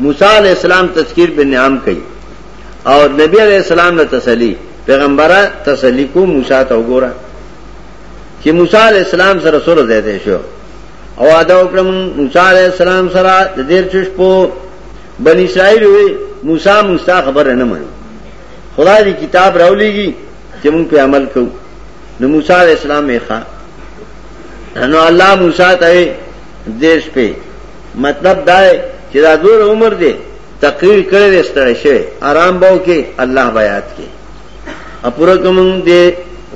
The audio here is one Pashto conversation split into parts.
موسی علیہ السلام تذکیر بن نعام کئی اور نبی علیہ السلام نے تسلی پیغمبر تسلی کو موسا تو گورا کہ موسا علیہ السلام سر سر دے دے شو او ادا اکرم موسا علیہ السلام سرا دیر چش پو بنی اسرائیل ہوئی موسا مستا خبر نہ من خدا دی کتاب رو لی گی کہ من پہ عمل کو نہ موسا علیہ السلام میں خا نو اللہ موسا تے دېرش پې مطلب دا دی چې دا دور عمر دی تقریر کړی دی ستړی شوی آرام به وکړي الله به یاد کړي او پوره کوم دی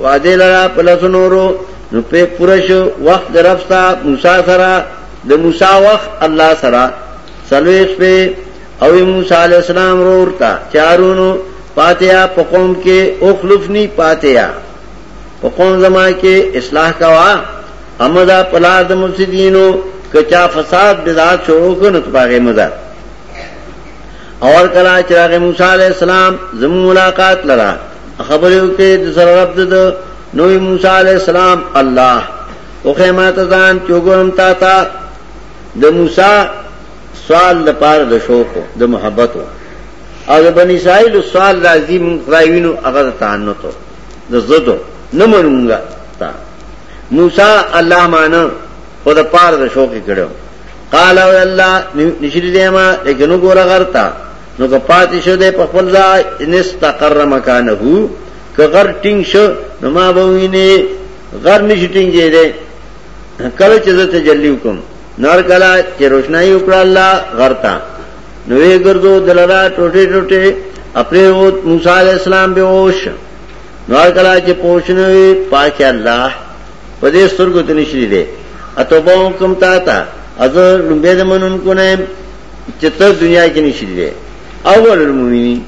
وعده لرا په لاسو نورو نو په پوره شو وخت د رب ستا موسی سره د موسی وخت الله سره سلویش په او موسی علی السلام ورتا چارونو پاتیا په قوم کې او خلفنی پاتیا په قوم زما کې اصلاح کوا امدا پلار د مفسدینو کچا فساد بدعات شروع کنو تو پاگه مدا اور کلا چراغ موسی علیہ السلام زم ملاقات لرا خبرو کې د سره رب د نوې موسی علیہ السلام الله او خیمات ځان چوغورم تا تا د موسی سوال د پاره د شوق د محبت او د بنی اسرائیل سوال راځي مخراوینو هغه تعنت د زدو نه مونږه موسی الله مانه خو د پار د شوق کړو قال او الله نشری دیما لیکن ګور غرتا نو که پاتې شو د په خپل ځای نستقر مکانه که غر ټینګ شو نو ما به ویني غر نشی ټینګې ده کله چې زه تجلی وکم نور کلا چې روشنايي وکړه الله غرتا نو یې ګرځو دلرا ټوټه ټوټه خپل موسی علی السلام به وښه نور کلا چې پوښنه وي پاک الله په دې سترګو ته نشي دي اتوبه کوم تا ته از لومبه د منون کو نه چې ته دنیا کې نشي دي اول المؤمنین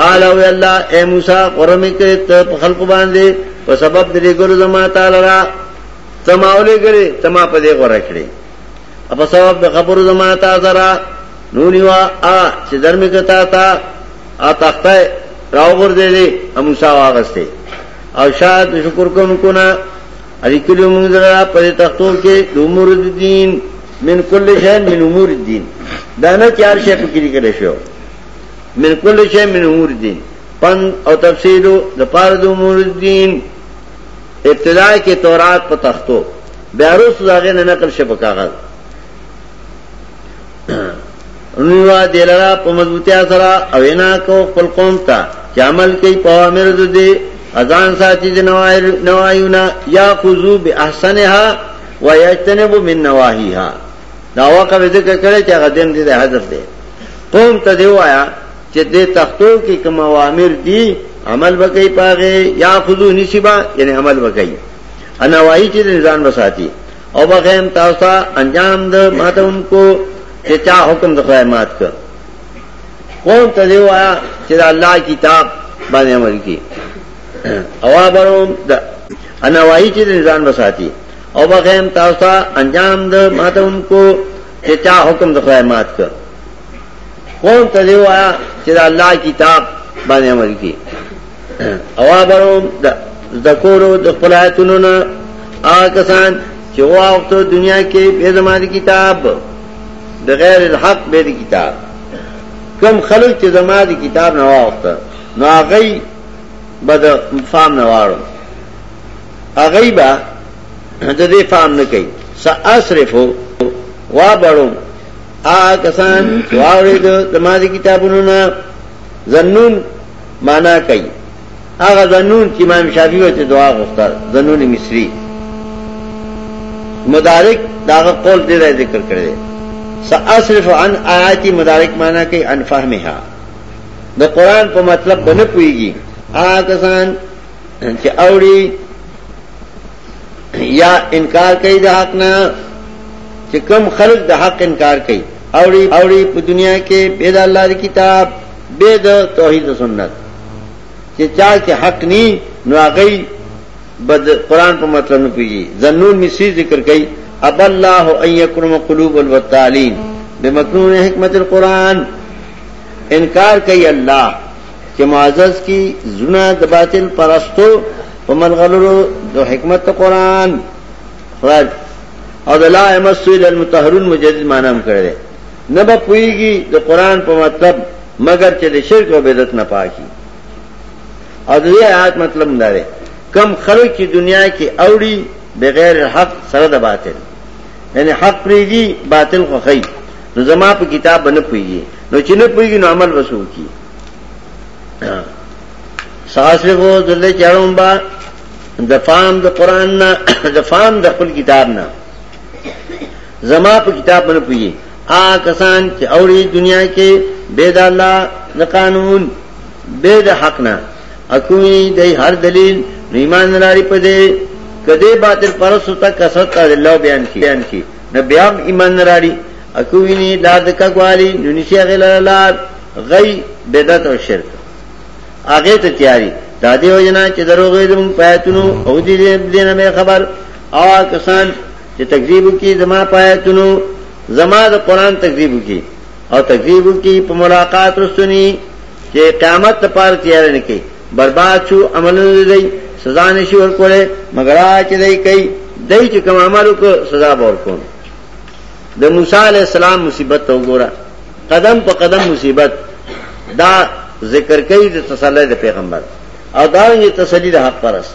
قال او الله اے موسی قرمه کې ته په خلق باندې په سبب دې ګورو زما تعالی را تماولې ګره تما په دې غره کړې په سبب د خبرو زما تعالی را نونیوا ا چې درمه کتا تا ا تخته راو ور دې دې اموسا واغسته او شاد شکر کوم کو نه علی کلو موږ درا په تختو کې د امور دین من کل شی من امور دین دا نه چار شی په کې لیکل شو من کل شی من امور دین پن او تفسیر د پار د امور دین ابتدا کې تورات په تختو بیاروس داغه نه نقل شپ کاغذ نویوا دیلرا په مضبوطیا سره او وینا کو خپل قوم ته چې عمل کوي په امر د دې اذان ساتي د نوایونه یا خذو باحسنها ويجتنبوا من نواهیها دا واقع ذکر کړي چې هغه دین دې حذف دي قوم ته دی وایا چې دې تختو کې کوم اوامر دي عمل وکي پاغه یا خذو نشبا یعنی عمل وکي انا وایي چې ځان وساتي او بخیم تاسو انجام د ماتون کو چې چا حکم د خدای مات کړ قوم ته دی وایا چې الله کتاب باندې عمل کی او بروم د انا وای چې ځان بساتی او بخیم تاسو انجام د ماتون کو چې چا حکم د خدای مات کړ قوم ته دی وایا چې الله کتاب باندې عمل کی او ابرو د کولو د خپل آیتونو نه هغه کسان چې وخت دنیا کې به زماري کتاب د غیر الحق به د کتاب کم خلک چې زماري کتاب نه وخت نو هغه به د فهم نه واړو هغه به د دې فهم نه کوي ساسرفو وا بړو آ کسان واورید د ماضی کتابونو نه زنون معنا کوي هغه ذنون چې امام شافعي وته دعا غوښتل ذنون مصری مدارک داغه قول دې ذکر کړی سأصرف عن آیاتی مدارک معنا کوي ان فهمها د قران په مطلب بنه پويږي هغه کسان چې اوري یا انکار کوي د حق نه چې کم خلق د حق انکار کوي اوري اوري په دنیا کې بيد الله دی کتاب بے د توحید و سنت چې چا کې حق ني نو هغه بد قران په مطلب نه پیږي زنون مسی ذکر کوي اب الله ان يكرم قلوب الوتالين بمكنون حکمت القران انکار کوي الله چې معزز کی زنا د باطل پرستو په ملغلو د حکمت قران خدای او د لا امسو الى المطهرون مجدد معنی هم کړی نه به پويږي د قران په مطلب مگر چې د شرک او بدعت نه پاکي او د دې آیات مطلب دا دی کم خلک چې دنیا کې اوړي بغیر حق سره د باطل یعنی حق پریږي باطل خو خی نو زما په کتاب باندې پويږي نو چې نه پويږي نو عمل وسو کی ساس له وو دلته چاړم با د فام د قران نه د فام د خپل کتاب نه زما په کتاب باندې پوي آ کسان چې اوري دنیا کې بے د الله د قانون بے د حق نه اکوي د هر دلیل ایمان لري په دې کدی باطل پرسو ته کثرت ته الله بیان کی بیان کی نه بیا ایمان لري اکوي نه لاد کګوالي نونیشه غل لار غي بدعت او شرک هغه ته تیاری دا دی وجنا چې دروغې دم پاتونو او دې دې نه خبر او کسان چې تکذیب کی زما پایتونو زما د قران تکذیب کی او تکذیب کی په ملاقات رسونی چې قیامت ته پار تیار نه کی برباد شو عملونه دی سزا نشي ورکوله مگر چې دی کوي دای چې کوم عمل وکړ سزا به ورکوم د موسی علی السلام مصیبت ته وګوره قدم په قدم مصیبت دا ذکر کوي د تسلی د پیغمبر او دا یې تسلی د حق پرست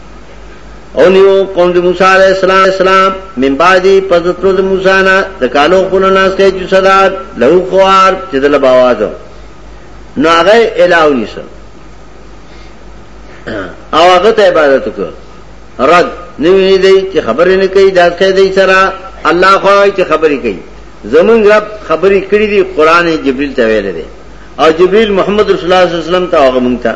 او نیو قوم د موسی علی السلام السلام من بعدی پس تر د موسی نه د کالو خپل ناس کې چې صدا له خوار چې د لباواز نو هغه الهو نیسه او هغه ته عبادت وکړه رد نیوی دی چې خبرې نه کوي دا څه دی سره الله خو چې خبرې کوي زمون رب خبرې کړې دي قران جبريل ته ویل دي او جبريل محمد رسول الله صلی الله علیه وسلم ته هغه مونږ ته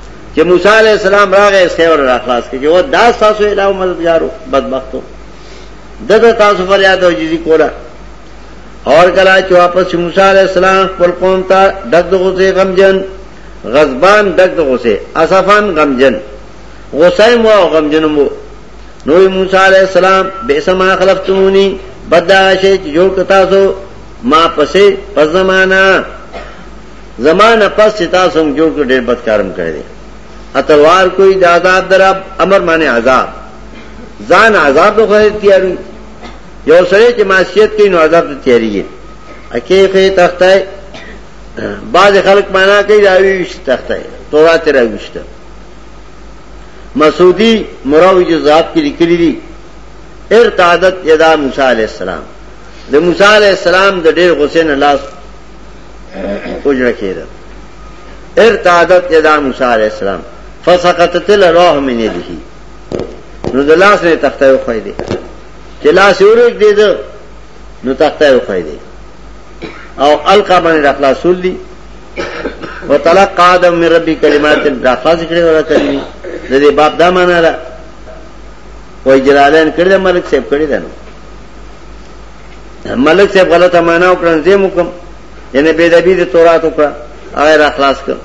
چې موسی علی السلام راغی سیور را خلاص کړي او دا تاسو الهو مددګارو بدبختو دغه تاسو فریاد او جزي کولا اور کلا چې واپس موسی علی السلام خپل قوم ته دغه غوسه غمجن غضبان دغه غوسه اسفان غمجن غوسه مو او غمجن مو نو موسی علی السلام به سما خلفتونی بدا شي جوړ کتا سو ما پسې پزمانہ زما نه پس چې تاسو هم جوړ کړ ډېر بد کارم کړی دی اتلوار کوئی د عذاب در رب امر معنی عذاب ځان عذاب ته خو تیاری یو سره چې معصیت کوي نو عذاب ته تیاریږي اکی خې تختای بعض خلک معنا کوي راوي وش تختای تورات راوي وشت مسعودی مراوی جزاب کې لیکلي دي ارتعادت یدا موسی علی السلام د موسی علی السلام د ډېر غصې نه لاس اجرا کېده ارتعادت یدا موسی علیہ السلام فسقطت الروح من یده نو د لاس نه تخته وخی دی چې لاس ورګ دی ده نو تخته وخی دی او القا باندې اخلاص ولدي وتلقى آدم من ربي كلمات راخلاص کړي ولا کړي د دې باب دا معنا ده وای جلالین کړی ملک صاحب کړی ده نو ملک صاحب غلطه معنا وکړه زه مو کوم یعنی بے ادبی د تورات وکړه هغه را خلاص کړ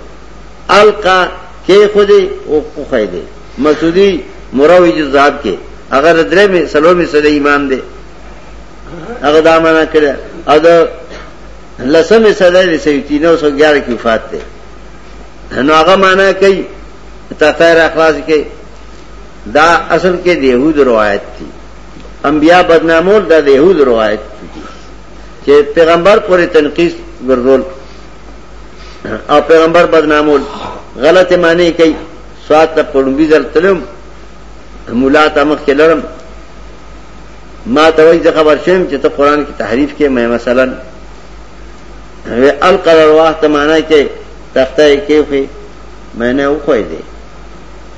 القا کې خو دې او خو خې دې مسعودی مروج زاب کې اگر درې می سلومی سره امام دې هغه دا معنا کړ او د لسمه صدر سیوتی 911 کې وفات ده نو هغه معنا کوي تفیر اخلاص کې دا اصل کې د يهود روایت دي انبیاء بدنامول دا د يهود روایت دي چې پیغمبر پورې تنقیس ګرځول او پیغمبر بدنامول غلط معنی کوي سواد ته پړمبي درتلم مولا ته مخ کې لړم ما ته وایي ځکه ورشم چې ته قران کې تحریف کې مې مثلا وی القرار واه ته معنی کې تخته کې خو مې نه وخوي دي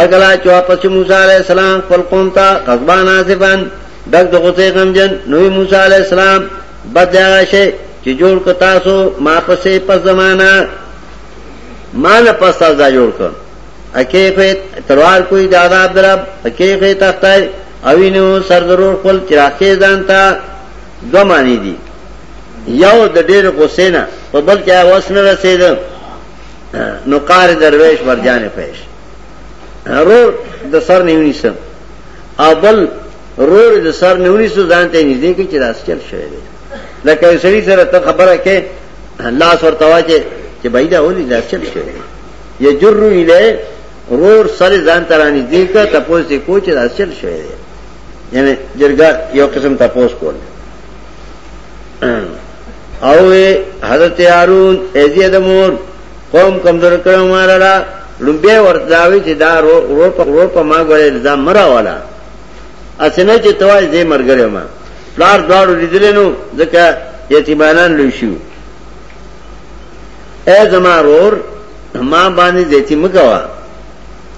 ارګلا چې واپس چې موسی علی السلام خپل قوم ته غضبان عاصفان دغه د غوته غمجن نوې موسی علی السلام بدیا شي چې جوړ ک تاسو ما پسې په زمانہ ما نه پس تاسو دا جوړ ک اکی خو تلوار کوئی دادا عبدالرب اکی خو تختای اوینو سردرور خپل چراخی ځانتا دو معنی دي یو د ډېر غوسه نه په بل کې اوس نه رسیدم نو قهر درویش برجان پیش رور د سر نیونی سم ابل رور د سر نیونی سو ځان ته نږدې کې چې راس چل شوی دی لکه سړي سره ته خبره کې الله سره تواجه چې بایدا ولي راس چل شوی دی یجر الیه رور سر ځان ته رانی دی کا تپوس دی کو چې راس چل شوی دی یعنی جرګه یو قسم تپوس کول او حضرت هارون ایزی د مور قوم کمزور کړو مارلا لومبه ورتاوی چې دا رو رو په رو په ما غوړې دا مرا والا اسنه چې توای دې مرګره ما پلار دواړو لیدل نو ځکه یتیمانان لوي شو اے زما رور ما باندې دې چې مګوا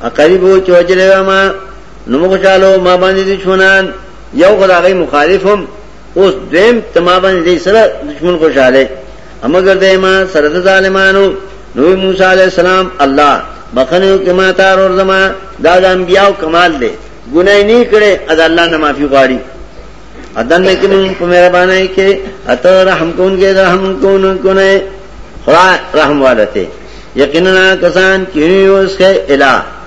ا قریب و چوجره ما نو موږ چالو ما باندې دشمنان یو غلاغی مخالفم اوس دیم تما باندې دې سره دشمن خوشاله امګر دې ما سره د ظالمانو نو موسی علی السلام الله بخنو کما تار اور زما دا د انبیاو کمال دی ګناي نه کړي ادا الله نه معافي غواړي ادن نه کوم په مهرباني کې اته رحم کون کې رحم کون کو نه خدا رحم والته یقینا کسان چې اوس کې اله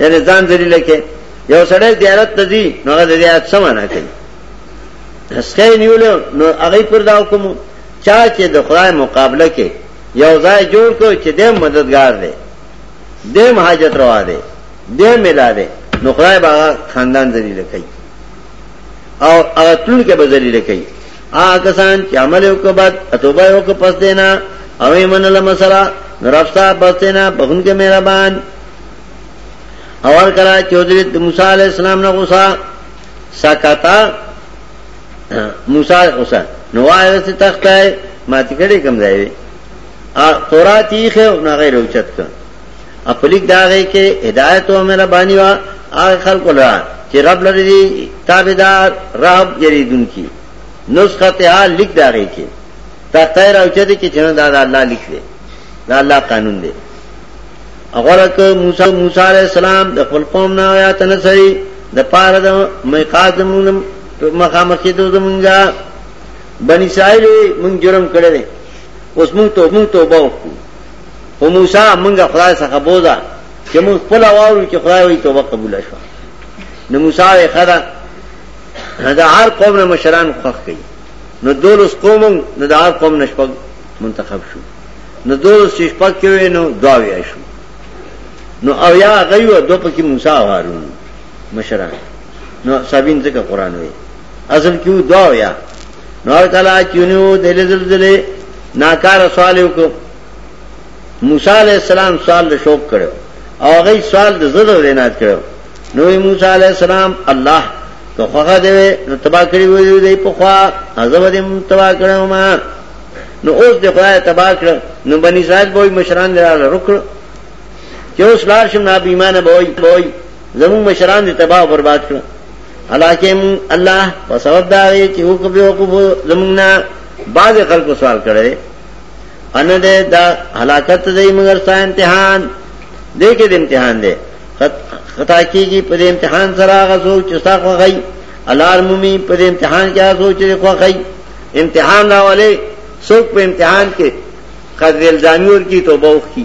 یعنی ځان ذلیل کې یو سړی زیارت ته ځي نو هغه زیارت سمانه کوي اسکه نیول نو هغه پر دا حکم چا چې د خدای مقابله کې یو ځای جوړ کو چې د مددگار دی د حاجت روا دی د ملا دی نو خدای به خاندان ذلیل کوي او هغه ټول کې به ذلیل کوي آکسان چې عمل وکړ بد توبه وکړ پس دینا او ایمن له مسرا رفتا پس دینا بخون کې مهربان اور کرا چودري موسی عليه السلام نه غوسا سکتا موسی غوسا نو وایو چې تخته ماتی کړي کم ځای وي ا تورات یې خو نه غیر اوچت کړ اپلیک داغه کې هدایت او مهرباني وا هغه خلق لرا چې رب لري دي تابعدار رب یریدون کی نسخه ته لیک داغه کې تا تیر او چته کې جنو دا الله لیک دی دا الله قانون دی اغره ک موسی موسی علی السلام د خپل قوم نه آیات نه سری د پاره د میقات مونږ مقام کې دوه مونږه بنی اسرائیل مونږ جرم کړی اوس مونږ ته مونږ توبه وکړو او موسی مونږه خدای څخه بوزا چې مونږ خپل واورو چې خدای وي توبه قبول شوه نو موسی یې خدا دا هر قوم نه مشران خوښ کړي نو دولس قوم نو دا هر قوم نشپګ منتخب شو نو دولس چې شپګ کېوي نو دعا وی شو نو او یا غيو دو پکې موسی هارون مشران نو سابین ځکه قران وی اصل کیو دعا ویا نور کلا چونیو دل زلزلې ناکار سوال وکړو موسی علی السلام سوال له شوق کړو او غي سوال د زړه ورینات کړو نو موسی علی السلام الله که خوغه دی نو تبا کړی وی دی په خوا عذاب دې تبا کړو ما نو اوس د خدای تبا کړ نو بنی زاد بوئی مشران دراله رکړ چې اوس لار شم نه بیمانه بوئی بوئی زموږ مشران دې تباہ او برباد کړو حالانکه موږ الله په سبب دا وی چې وو کوي وقوف زموږ نه بعض خلکو سوال کړي ان دې دا هلاکت دې موږ سره امتحان دې کې دې امتحان دې خطا کیږي په دې امتحان سره غزو چې ستا خو غي الار مومي په دې امتحان کې غزو چې خو غي امتحان راولې څوک په امتحان کې قدر الزامی ور کی توبه وکړي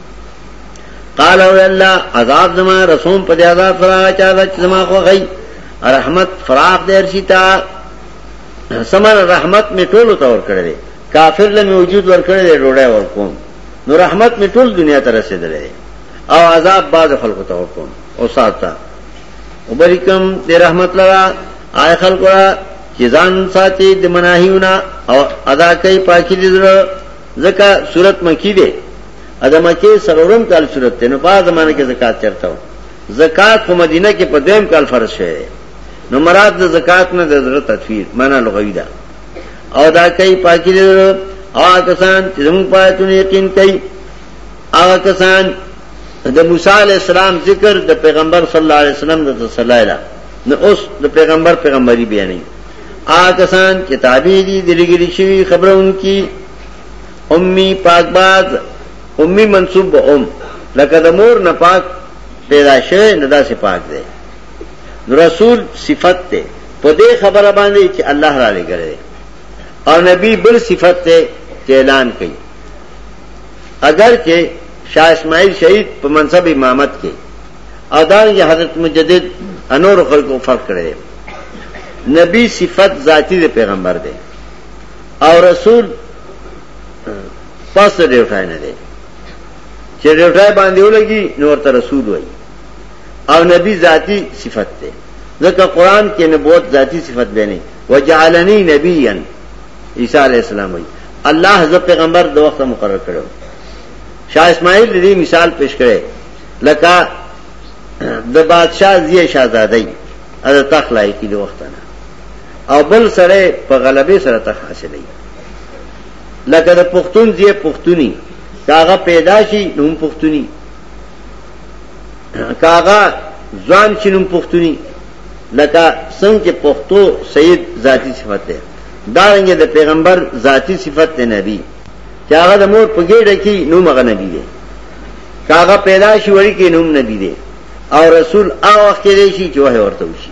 قال او الله عذاب زما رسوم په دې عذاب سره چا چې زما خو غي رحمت فراق دې ارشیتا سمر رحمت می ټول تور کړل کافر له موجود ور کړل ډوړای ور کوم نو رحمت می ټول دنیا ته رسیدلې او عذاب بعد خلکو ته ور کوم او ساته وبریکم دې رحمت لرا آی خلکو چې ځان ساتي د مناهیونه او ادا کوي پاکي دې زړه ځکه صورت مکی دی ادمه کې سرورم کال صورت ته نو په زمانه کې زکات چرته و زکات په مدینه کې په دیم کال فرض شوه نو مراد د زکات نه د ضرورت تطویر معنا لغوی ده او دا کوي پاکي له او کسان چې زموږ پاتونه یقین کوي هغه کسان د موسی علی السلام ذکر د پیغمبر صلی الله علیه وسلم د تسلیلا نو اوس د پیغمبر پیغمبري بیانې هغه کسان چې تابع دي د لګري شوی خبرونکي امی پاک باز امی منصوب به ام لکه د مور نه پاک پیدا شوی نه داسې پاک دی نو رسول صفت ته په دې خبره باندې چې الله را لګره او نبی بل صفت ته اعلان کړي اگر چې شاه اسماعیل شهید په منصب امامت کې او دا یې حضرت مجدد انور خلکو فرق کړی نبی صفت ذاتی دے پیغمبر دے او رسول پس ډیوټای نه دی چې ډیوټای باندې ولګي نور ته رسول وای او نبی ذاتی صفت ده ځکه قران کې نبوت ذاتی صفت به نه وجعلنی نبیا عیسی علی السلام وای الله ز پیغمبر د وخت مقرر کړو شاه اسماعیل دې مثال پیش کړي لکه د بادشاہ زیه شاهزاده ای از تخلای کې د وخت نه او بل سره په غلبه سره تخ حاصلې لکه د پښتون دی پښتوني کاغه پیدا شي نوم پښتوني کاغه ځوان شي نوم پښتوني لکه څنګه چې پښتو سید ذاتی صفت ده دا رنګ د پیغمبر ذاتی صفت ده نبی چې هغه د مور په ګډه کې نوم هغه نبی دی کاغه پیدا شي وړي کې نوم نبی دی او رسول هغه وخت کې دی چې وه ورته وشي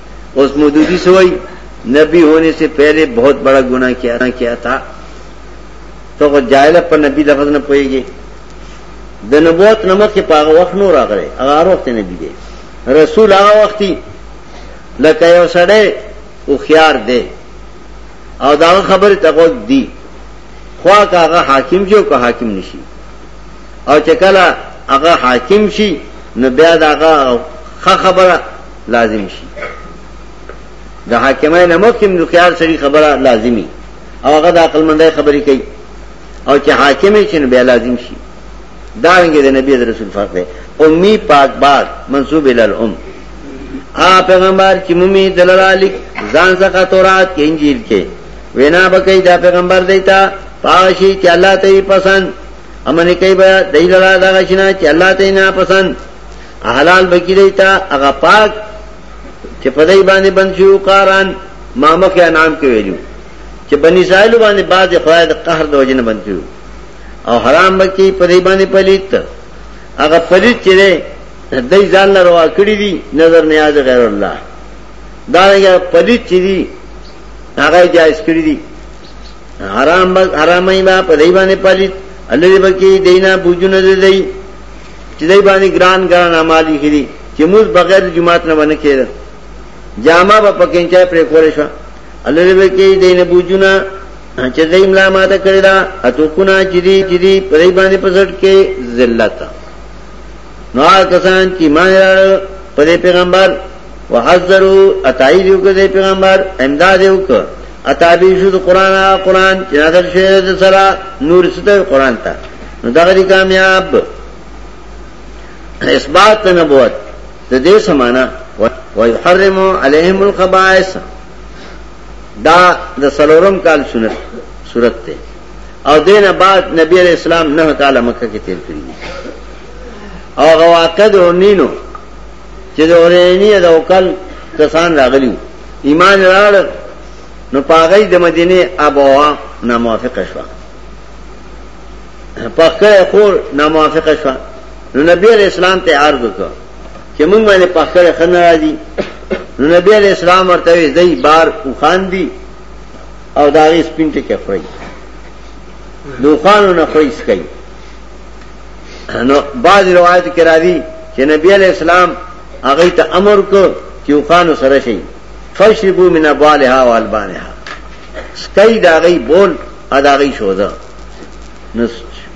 اس مودودی سوئی نبی ہونے سے پہلے بہت بڑا گناہ کیا کیا تھا تو خو جاہل پر نبی لفظ نه پويږي د نبوت نمک کې پاغه وخت نو راغره هغه وخت نبی دی رسول هغه وختي لکه یو سړی او خيار دی او دا خبره تقوق دی خوا کاغه حاکم جو که حاکم نشي او چې کله هغه حاکم شي نو بیا داغه خبره لازم شي د حاکمای نه مخکې نو خيار سړي خبره لازمي او هغه د عقل مندای خبرې کوي او چې حاکم شي نو بیا لازم شي دا رنګ د نبی د رسول فرق دی امي پاک باغ منسوب ال الام ا پیغمبر چې مومي دلالک ځان څخه تورات کې انجیل کې وینا بکې دا پیغمبر دیتا پاشي چې الله ته پسند امنه کوي به دایلا دا غشنا چې الله ته نه پسند حلال بکی دیتا اغا پاک چه پدائی باندې بند شو قاران ما مخی انعام کې ویلو چې بنی اسرائیل باندې بعد خدای د قهر د وجنه بند کړو او حرام بکی پدائی باندې پلیت اغا پلیت چې دی دای ځان له روا کړی دي نظر نیاز غیر الله دا یې پلیت چې دی هغه جایز کړی دي حرام حرامای با پدائی باندې پلیت الله دې بکی دینا بوجونه دې دی چې دای باندې ګران ګران اعمال یې کړی چې موږ بغیر د جماعت نه باندې کېده جامه په پکینچا پرې کولې شو الله دې کې دې نه بوجونه چې دې املا ماته کړی دا اتو کو نه چې دې چې دې پرې باندې پسټ کې ذلت نو کسان چې ما یار په پیغمبر وحذرو اتای دیو که دی پیغمبر امداد دیو که اتابی شو د قران قران چې نازل شوی د سره نور ستو قران ته نو دا غری کامیاب اثبات نبوت د دې سمانا ويحرم عليهم الخبائث دا د سلورم کال سنت صورت ته او دینه بعد نبی علیہ السلام نه تعالی مکه کې تیر کړی او غواقد او نینو چې د اورینی د وکل کسان راغلیو ایمان راړ نو پاغی د مدینه ابوا ناموافق شو پخکه خور ناموافق شو نو نبی علیہ السلام ته عرض وکړ چې موږ باندې پخکه خن راځي نو نبی علیہ السلام ورته دی بار او خان دی او داغي سپینټه کې خوري دوخانو نه خوري سکي نو بعض روایت کې راځي چې نبی علی اسلام هغه ته امر کو چې وخانو سره شي فشربو من ابوالها والبانها سکای دا غي بول ادا غي شوزه نو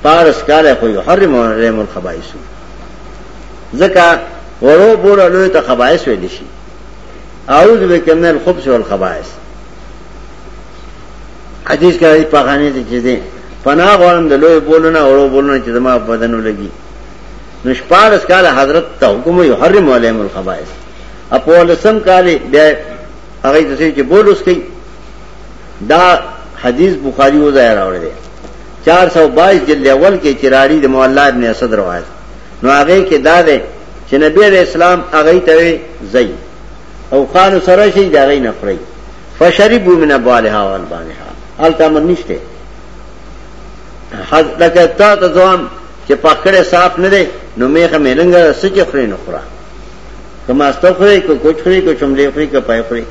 پارس کاله خو حرم رحم الخبائث ځکه ورو بول له ته خبائث ویل شي اعوذ بک من الخبث والخبائث حدیث کې راځي په غانې ته چې دي پناه غواړم د لوی بولونه او لوی بولونه چې زما بدن ولګي نو شپارس کال حضرت ته حکم یو حرم علیم الخبائث اپو لسم کال بیا هغه د چې بولوس کوي دا حدیث بخاری و ځای راوړی دی 422 جلد اول کې چراری د مولا ابن اسد روایت نو هغه کې دا ده چې نبی علیہ السلام هغه ته زئی او خان سره شي دا غي نفري فشربوا من ابوالها والبانها الته امر نشته حد لکه تا ته ځوان چې پکړه صاف نه دی نو میخه ملنګ سچ خوري نه خورا کما استخوري کو کوچ خوري کو چملې خوري کو پای خوري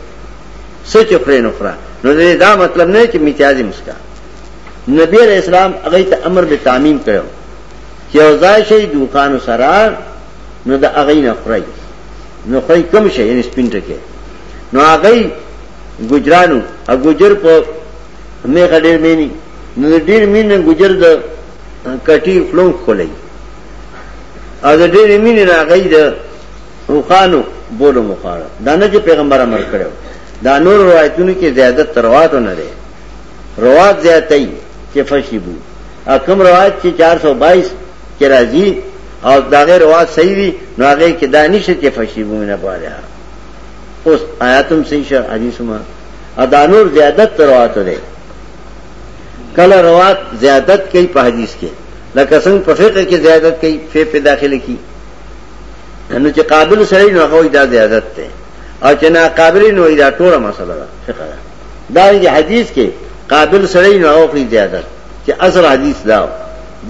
سچ خوري نه خورا نو دا مطلب نه چې میتیازي مسکا نبی علیہ السلام هغه ته امر به تعمیم کړو چې اوځای شي دوکانو سره نو د هغه نه خوري نو خوري کم شي یعنی سپین ټکی نو هغه ګجرانو او ګجر په مې غډیر مینی نو ډیر مین ګجر د کټی خلون خولای او د ډیر مین نه هغه د وخانو بولو مخاړه دا نه چې پیغمبر امر کړو دا نور روایتونو کې زیادت تروات نه لري روات زیاتای چې فشیبو اکم روایت چې 422 کې راځي او دا غیر رواج صحیح وي نو هغه کې دا نشته چې فشیبو نه پاره اوس آیاتم صحیح شه حدیثما ادا نور زیادت روات ده کله روات زیادت کوي په حدیث کې لکه څنګه په فقہ کې زیادت کوي فقہ په داخله کې نو چې قابل سره نو هغه دا زیادت ده او چې نا قابل نو دا ټوله مسله ده فقہ دا دی حدیث کې قابل سره نو هغه زیادت چې اصل حدیث دا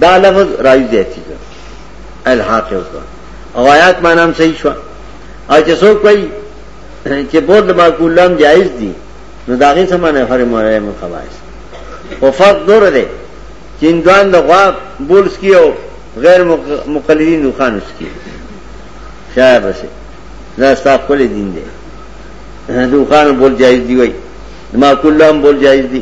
دا لفظ راوی زیاتی کړ الحاق یو کړ او آیات معنا هم صحیح شو او چې څوک وایي چې بود معقول لام جایز دي نو دا غي سمانه هر مولای مخواس او فرق دور دی چې اندوان د غوا بولس کیو غیر مقلدین دوخان اس کی شاید بسه دا ستا خپل دین دی دوخان بول جایز دی وای معقول لام بول جایز دی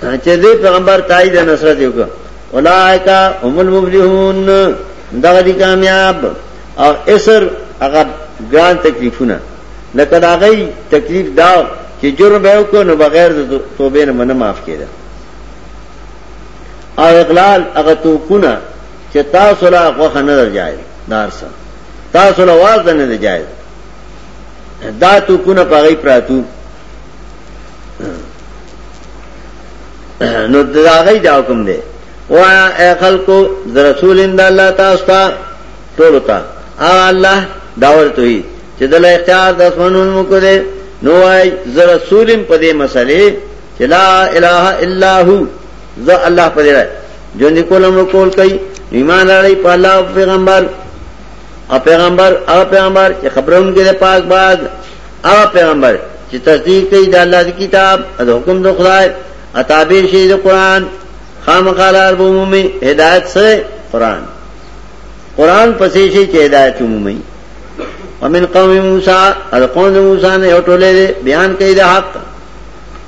چې دې پیغمبر تایید نصرت یو کو اولائکا هم المفلحون دغه دي کامیاب او اسر هغه ګران تکلیفونه لکه دا غي تکلیف دا چې جرم به وکړو نو بغیر د توبې نه منه معاف کړي او اقلال هغه توکونه چې تاسو لا غوخه نه درځي دارسه تاسو لا واز نه درځي دا توکونه پغې پراتو نو دا غي دا حکم دی وا اے خلکو در رسول اند الله تاسو ته ټول ته الله داور توي چې د اختیار د اسمنون مو کړي نو واي زر رسولم په دې مسلې چې لا اله الا هو ذا الله په دې جون کولم نو کول کوي ایمان لري په الله او پیغمبر او پیغمبر او پیغمبر چې خبرون کې د پاک باز هغه پیغمبر چې تصدیق کوي د الله د کتاب او د حکم د خدای اتابع شي د قران خامخالار به مومي هدایت سره قران قران پسې شي چې هدایت مومي ومن قوم موسی القوم موسی نه یو ټولې بیان کوي د حق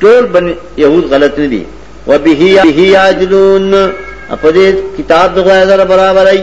ټول بن يهود غلط نه دي وبه به یاجلون په دې کتاب دغه سره برابرای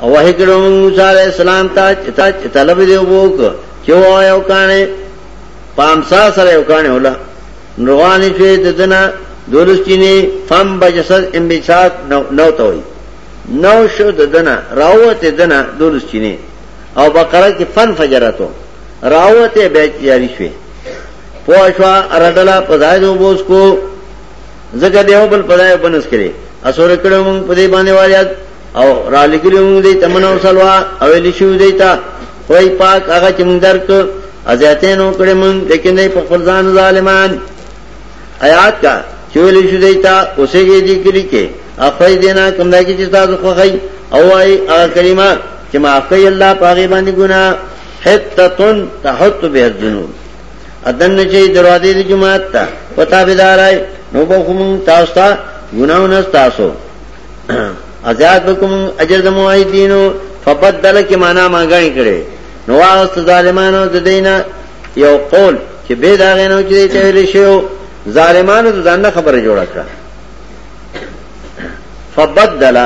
او وحی کړو موږ موسی علیہ السلام ته چې طلب دی ووک چې وای او کانه پامسا سره یو کانه ولا نوانی شوی ددنه دولستینه فم بجسد امبیسات نو نو توي نو شو ددنه راوت ددنه دولستینه او بقره کې فن فجرتو راوت به جاری شوی پوښوا اردلا پزای دو بوس کو زګه دیو بل پزای بنس کړي اسور کړه مون په دې باندې وایا او را لګلو موږ دې تمنو سلوا او لشو دې تا وای پاک هغه چې موږ درک ازیاتینو کړه موږ لیکن دې په خپل ځان ظالمان آیات کا چول شو دې تا اوسه کې دې کلی کې افای دینا کوم دای کې چې تاسو خوخی او وای هغه کلمه چې معاف کوي الله پاګې باندې ګنا حتتن تحت به الذنوب ادن چې دروازې دې جماعت ته پتا بيدارای نو به کوم تاسو ته ګناونه تاسو ازیاد بکم اجر دمو آئی دینو فبت دلکی مانا مانگانی کرے نواغست ظالمانو ددینا یو قول چې به دا غنو چې ته ویل شو ظالمانو ته ځان خبره جوړ کړه فبدل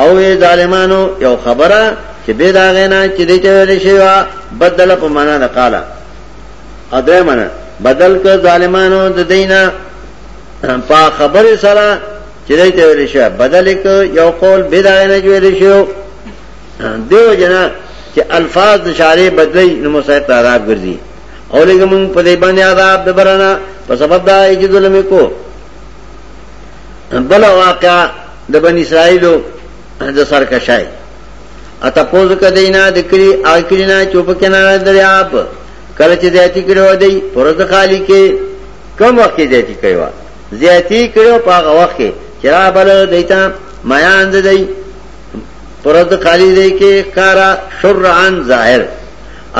او وی ظالمانو یو خبره چې به دا غنا چې ته ویل شو بدل په معنا د قاله اده معنا بدل ک ظالمانو د دینه په خبره سره چې دای ته ویل شي بدل ک یو قول به دا نه ویل شي دیو جنا چې الفاظ د شارې بدلی نو مصیب عذاب ګرځي او لګ مون په دې باندې عذاب د برنا په سبب دا چې ظلم کو بل واقع د بنی اسرائیلو د سرکشای اته پوز کدینا د کلی اکلینا چوپ کنه دریاب کله چې دیاتی کړو دی پرز خالی کې کم وخت دیاتی کړو زیاتی کړو په هغه وخت کې چې را بل دیتا میان د دی پرد خالی دی کې کارا شرعن ظاهر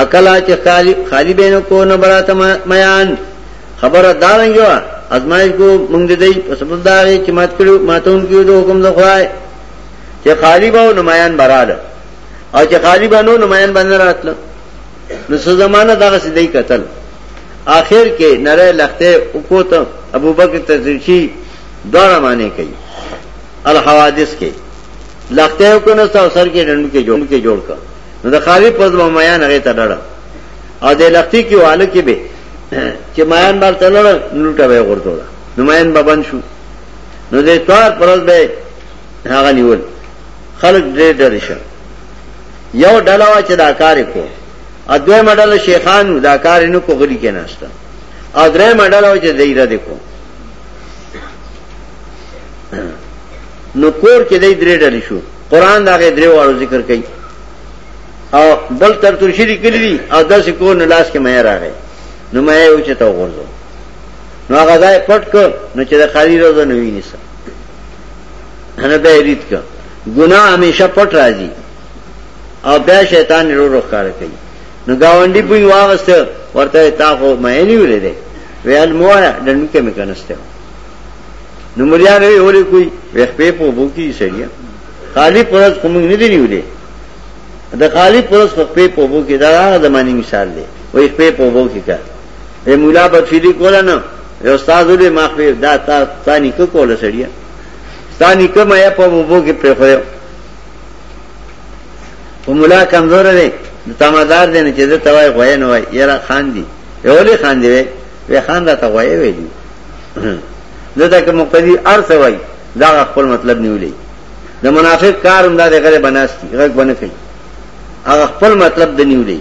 اکلا چې خالی خالی بینو کو نه برات میان خبره دا رنګو ازمایش کو مونږ دی په سبب دا چې مات کړو ماتون کیو د حکم د خدای چې خالی به نمایان براله او چې خالی به نو نمایان باندې راتلو نو څه زمانہ دغه سیدی قتل آخر کې نره لخته وکوت ابو بکر تزریشی دوړه معنی کوي الحوادث کې لخته وکونه تاسو سر کې ډنډ کې جوړ کې جوړ کا نو د خالی پز و میان هغه ته ډړ او د لختی کې واله کې به چې میان بار تلل نو ټه به ورته نو میان بابن شو نو دې توار پرز به هغه نیول خلق ډېر ډېر شه یو ډله وا چې دا کار کو ا دوی مډله شیخانو دا کار نه کو غلی کې ناشته ا درې مډله چې دایره دې کو نو کور کې دې درې ډلې شو قران دا غي درې وارو ذکر کړي او بل تر تر شری کړی دي او داسې کو نه لاس کې مې راغی نو مې یو چې تا وګورځو نو هغه ځای پټ کړ نو چې د خالی روزه نه ویني سره نه به ریت کړ ګناه همیشه پټ راځي او بیا شیطان رو رو ښکار کوي نو گاونډي په واغست ورته تا خو مې نه ویلې ده ویل مو دنو کې مې کنهسته نو مليان وی ولې کوي وخت په پو بو کې سړیا خالی پرز کوم نه دی نیولې د خالی پرز په په پو بو کې دا زماني مثال دی وې په پو بو کې کا مولا بچی دی کوله نه استاد دې ما خو دا تا تا نیکو کوله سړیا ستا نیکه مې په وبو کې پرخویو په مولا کمزور دی د تمدار دی نه چې د توای غوې نه وای یرا خان دی یولې خان دی وی خان دا ته غوې وی دی دته کوم قضیه ارث وای دا خپل مطلب نیولې د منافق کار هم دا دغه بناستی غږ بنه کوي هغه خپل مطلب د نیولې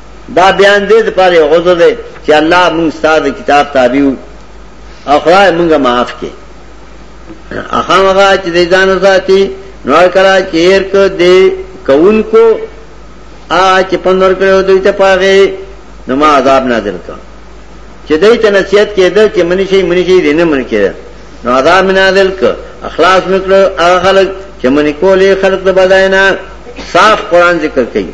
دا بیان دې لپاره یو عذر دی چې الله موږ ستاسو کتاب تابع او خدای موږ معاف کړي اخا مغا چې دې ځان ساتي نو کړه چې هر کو دې کون کو ا چې پندور کړو دوی ته پاغه نو ما عذاب نازل کړ چې دوی ته نصیحت کېده چې منی شي منی شي دې نه من کېده نو عذاب نازل کړ اخلاص نکړو هغه خلک چې منی کولې خلک د بداینا صاف قران ذکر کوي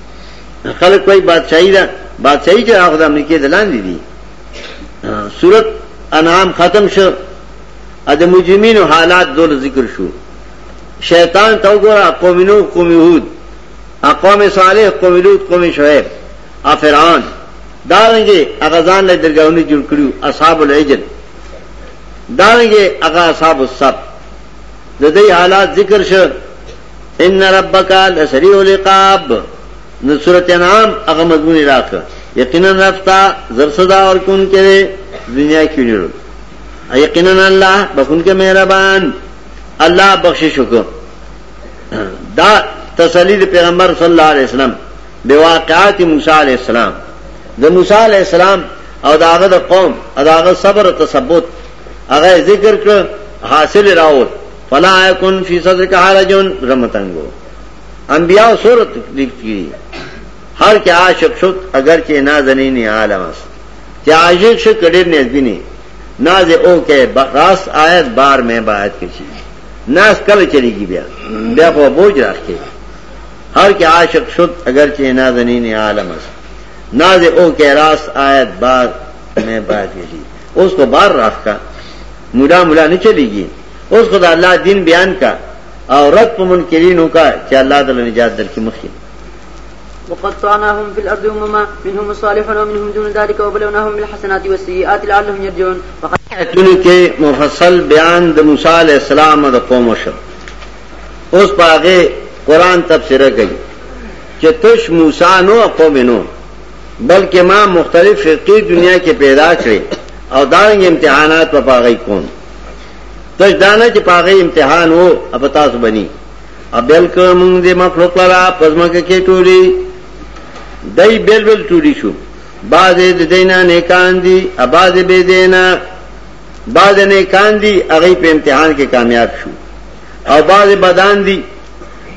خلک کوئی بادشاہی دا بادشاہی چې هغه د امریکای د لاندې دي صورت انعام ختم شو ا د مجرمینو حالات دول ذکر شو شیطان تو ګورا قوم نوح قوم یهود اقوام صالح قوم لوط قوم شعیب ا فرعون دا رنګه اغزان له درګاونی جوړ کړو اصحاب العجل دا رنګه اغا اصحاب السب د دې حالات ذکر شو ان ربک لسریع العقاب نو سورۃ انعام هغه مضمون راک یقینا رفتا زر صدا اور کون کرے دنیا کیوں نہیں رو یقینا اللہ بخون کے مہربان اللہ بخشش کو دا تسلی د پیغمبر صلی الله علیه وسلم د واقعات موسی علیه السلام د موسی علیه السلام او داغه د قوم او داغه صبر او تثبت هغه ذکر کړ حاصل راوړ فلا يكن في صدرك حرج رمتنگو انبیاء صورت لکھی ہر کیا عاشق شد اگر چے نا زنینی عالم است چے عاشق شد کڈیر نے دینی ناز او کے راس آیت بار میں باعت کچی ناز کل چلی گی بیا بیا خو بوج راخ کے ہر کیا عاشق شد اگر چے نا زنینی عالم است ناز او کے راس آیت بار میں باعت کچی اس کو بار راخ کا ملا ملا نہیں چلی گی اوس خو د الله دین بیان کا او رد په منکرینو کا چې الله دل نجات درکې مخې وقطعناهم في الأرض أمما منهم الصالحون ومنهم دون ذلك وبلوناهم بالحسنات والسيئات لعلهم يرجعون اتونو کې مفصل بیان د موسی علی السلام د قوم شو اوس باغه قران تفسیر کوي چې تش موسی نو قوم نو بلکې ما مختلف فرقې دنیا کې پیدا کړې او دا امتحانات په پاغې کوم تش دانه چې پاغه امتحان وو اب تاسو بني ابل کوم دې مخلوق لرا پزماکه کې ټولي دای بل بل ټولي شو بعض دې دینه نیکان دي اباز به دینه بعض نیکان دي هغه په امتحان کې کامیاب شو او بعض بدان دي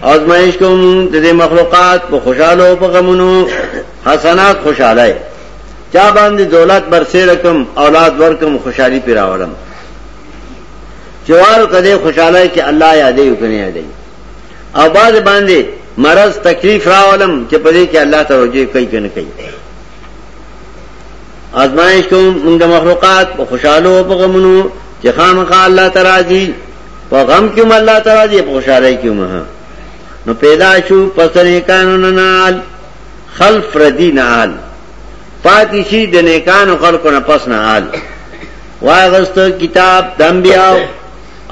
آزمائش کوم دې مخلوقات په خوشاله او په غمونو حسنات خوشاله چا باندې دولت برسېره کوم اولاد ورکم خوشحالي پې راوړم چوارو ته دې خوشحاله کې الله یادې وکنه یادې او باز باندې مرض تکلیف راولم چې په دې کې الله توجه کوي کنه کوي آزمائش کوم موږ مخلوقات په خوشاله او په غمونو چې خامخا الله تراضي په غم کې هم الله تراضي په خوشاله کې هم نو پیدا شو پسنې قانوننال خلف ردینال پاتی شي د نیکانو خلکو نه پس نه حال واغست کتاب د انبیاء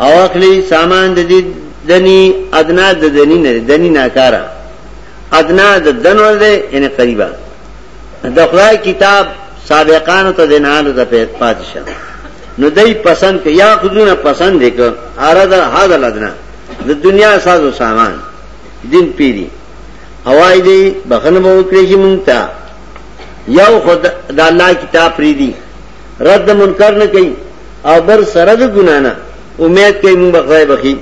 او اخلي سامان د دې دني ادنا د دني نه دني ناکارا ادنا د دنور ده ان قریبا د خدای کتاب سابقانو ته دینالو ته پاتې شه نو دای پسند ک یا خودونه پسند وک اراد هاذ لدنا د دنیا ساز و سامان دین پیری اوای دی بخنه به وکړي چې مونږ ته یو خد د الله کتاب پری دی رد منکر نه کوي او بر سره د ګنا نه امید کوي مونږ بخای بخي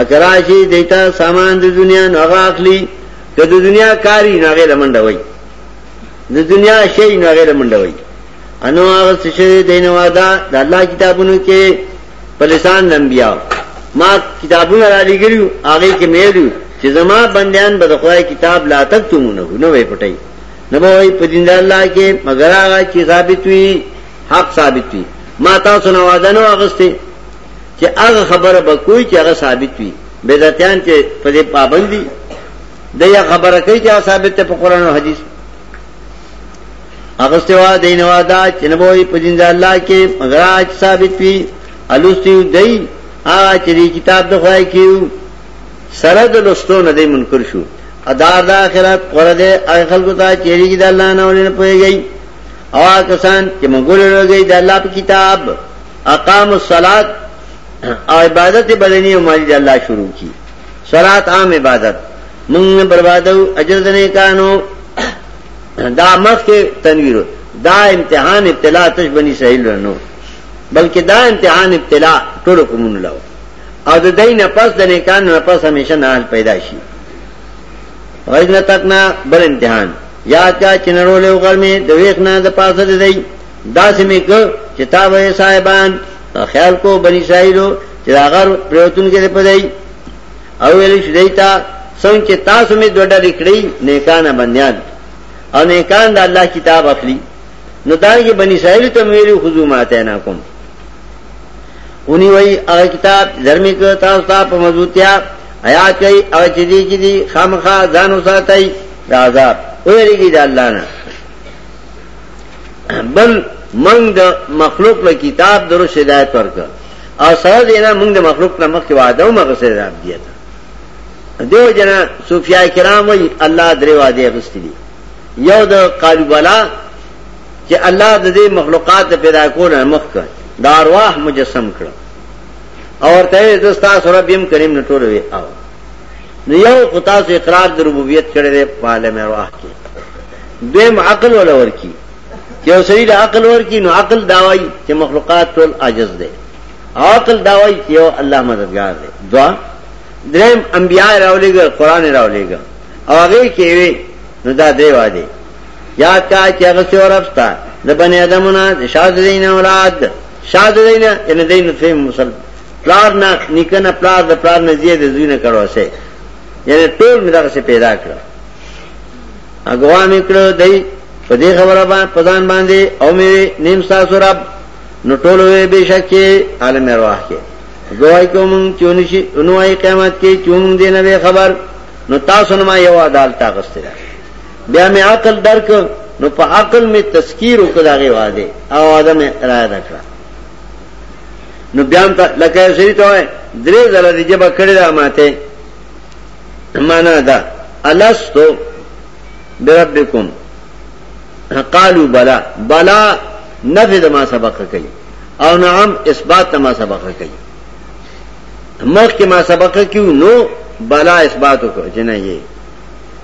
اکراشي دیتا سامان د دنیا نه غاخلی که د دنیا کاری نه غیر منډه وای د دنیا شی نه غیر منډه وای انو هغه څه چې دینه واده د الله کتابونو کې په لسان انبیاء ما کتابونه را لګیو هغه کې مې ویلو چې زما بندیان به د خدای کتاب لا تک تمونه نه وي پټي نه به وي په دین الله کې مگر هغه چې ثابت وي حق ثابت وي ما تاسو نه وعده نه واغسته چې هغه خبره به کوی چې هغه ثابت وي بدعتيان چې په دې پابندي د یا خبره کوي چې ثابت ته په قران او حديث اغسته وا دین وا دا چې نه وای په دین د الله کې غراج ثابت وي الوستیو دی هغه چې دی کتاب د خوای کیو سره د لوستو نه دی منکر شو ادا د اخرت ورده هغه خلکو ته چې دی د الله نه ولنه پويږي او کسان چې مګول لږی د الله په کتاب اقام الصلات او عبادت بدنی او مالی د الله شروع کی صلات عام عبادت مونږ بربادو اجر دنه کانو دا مخ کې تنویر دا امتحان ابتلا تش بنی سهیل رنو بلکې دا امتحان ابتلا ټول کومون لاو او د دې نه پس د نیکان نه پس همیشه نه حل پیدا شي ورنه تک نه بل امتحان یاد کا چنرو له غرمه د ویخ نه د پاسه دی دا سمې کو چې تا وې صاحبان خیال کو بنی سهیلو چې هغه پروتون کې پدای او ویل شي دیتا څنګه چې تاسو می دوه ډلې کړی نیکان بندیان او نیکان د الله کتاب اخلي نو دا یې بنی اسرائیل ته ویلو خذو ما تینا کوم اونی وای هغه کتاب درمه کو تاسو ته په مضبوطیا آیا کوي او چې دي چې دي خامخا ځان وساتای د عذاب ویریږي د الله نه بل منګ د مخلوق له کتاب درو شدایت ورکړه او سره دینا موږ د مخلوق نه مخکې وعده ومه غسر رب دیتا دیو جنا صوفیا کرام وی الله درې وعده غستی دی یو د قالو بلا چې الله د دې مخلوقات پیدا کول مخ کړ دا ارواح مجسم کړ او ورته د ستا سره بیم کریم نه ټول وی او نو یو خدا سو اقرار د ربوبیت کړی دی په عالم ارواح کې دیم عقل ولا ورکی یو سړي د عقل ورکی نو عقل داوي چې مخلوقات ټول عاجز دي عقل داوي چې یو الله مددگار دی دوا دریم انبیاء راولېګل قران راولېګل او هغه کې وي نو دا دی وادي یاد کا چې هغه څو رفتا د بنی ادمونه د شاد دین اولاد شاد دین ان دین فهم مسلم پلار نه نکنه پلار د پلار نه زیاده زینه کړو سه یعنی ټول مدغه سه پیدا کړو اغوا مې کړ دی په دې خبره باندې پدان باندې او مې نیم تاسو رب نو ټول وې بشکه عالم ارواح کې گواہی کوم چون شي نو اي قیامت کې چون دې نه خبر نو تاسو نه ما یو عدالت غسته بیا مې عقل درک نو په عقل مې تذکیر وکړاغه واده او ادم را ده کړ نو بیا لکه سری ته درې زره دې جبا کړی دا ماته مانا دا الستو بربکم قالو بلا بلا نفی دا ما سبق کئی او نعم اثبات دا ما سبق کئی مخ کی ما سبق کیو نو بلا اثباتو کو جنہ یہ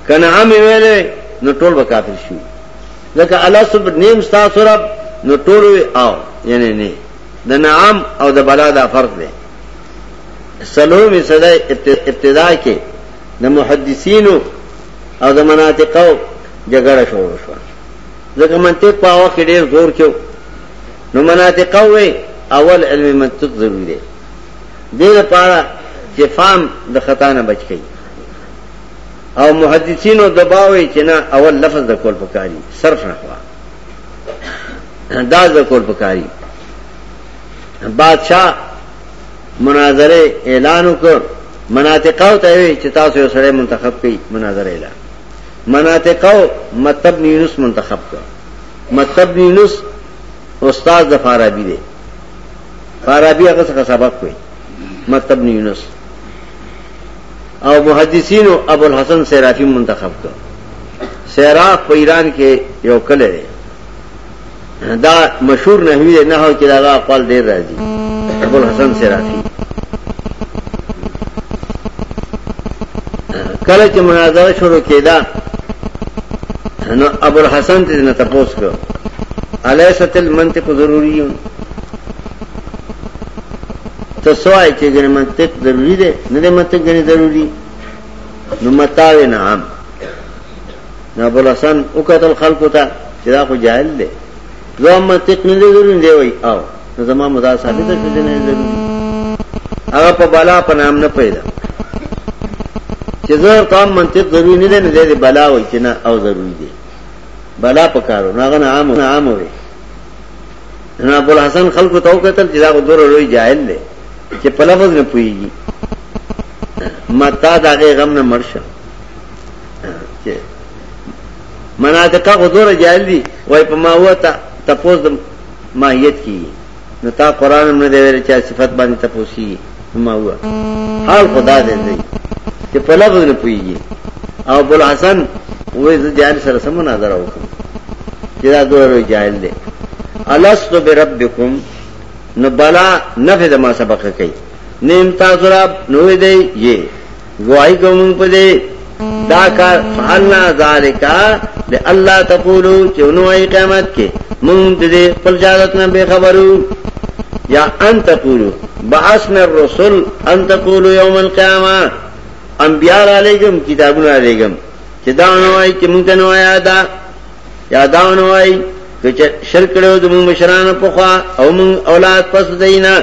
کنہ ہم ویلے نو ټول به کافر شي لکه الله سب نیم تاسو رب نو ټول او یعنی نه د نعام او د بلا دا فرق دی سلور می صدا ابتدا کې د محدثینو او د مناطقو جګړه شروع شو ځکه منطق په هغه کې ډیر زور کېو نو مناطقه وې اول علم منطق ضروري دی دې لپاره چې فهم د خطا نه بچ کړي او محدثینو دباوي چې نه اول لفظ د کول پکاري صرف نه خوا دا د کول پکاري بادشاہ مناظره اعلان وکړ مناطقاو ته وی چې تاسو یو سره منتخب کړئ مناظره اعلان مناطقاو مطلب نیونس منتخب کړ مطلب نیونس استاد د فارابي دی فارابي هغه څه سبق وی مطلب نیونس او محدثین ابو الحسن سیرافی منتخب کړ سیراف په ایران کې یو کله دی دا مشهور نحوی دی نحو کې دا اقوال ډیر راځي ابو الحسن سرافی کله چې مناظره شروع کېده نو ابو الحسن ته نه تپوس کړ الیست المنطق ضروری ته سوای چې ګنې منطق ضروری دی نه منطق ګنې ضروری نو متاوی نه عام نو ابو الحسن او قتل خلقو ته چې دا خو جاهل دی زه منطق نه ضروري دی وای او نو زما مدا ثابت شو چې نه ضروري هغه په بالا په نام نه پیدا چې زه تام منطق ضروري نه دی نه دی بالا وای چې نه او ضروري دی بالا پکارو نه غن عام نه عام وي نو ابو الحسن خلقو ته قتل چې دا خو دور لوی جاهل دی چې په لفظ نه پويږي متا داغه غم نه مرشه چې مناطقه خو دوره جاهل دي وای په ما وته تپوس د ماهیت کی نو تا قران هم نه دی ویل چې صفت باندې تپوس کی ما هو حال خدا دې دی چې په لفظ نه پويږي او بل حسن وې زه جاهل سره سم نه درو چې دا دوره جاهل دی الست بربکم نو بلا نفذ ما سبق کوي نیم تاسو را نوې دی یې گواہی کو مونږ په دې دا کار فعلنا ذالک لالا تقولو چې نو ای قیامت کې مونږ دې خپل جادت نه به خبرو یا ان تقولو بعثنا الرسل ان تقولو یوم القیامه انبیاء علیکم کتابونه علیکم چې دا نو ای چې مونږ نو آیا دا یا دا نو ای چې شرک له دمو مشران په خوا او مونږ اولاد پس دینا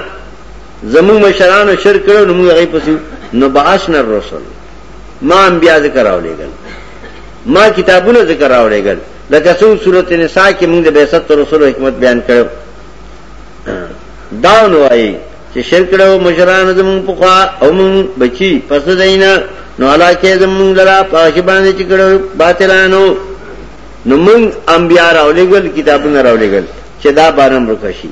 زموږ مشرانو شرک کړو نو موږ هغه پسې نو باسن الرسل ما انبیا ذکر راولېګل ما کتابونه ذکر راولېګل لکه څنګه سورته نساء کې موږ د بعثت رسول حکمت بیان کړو دا نو وایي چې شرک کړو مشرانو زموږ په خوا او موږ بچي پس دینه نو علاکه زموږ لرا پاش باندې چې کړو باطلانو نو موږ انبیا راولېګل کتابونه راولېګل چې دا بارم رکشي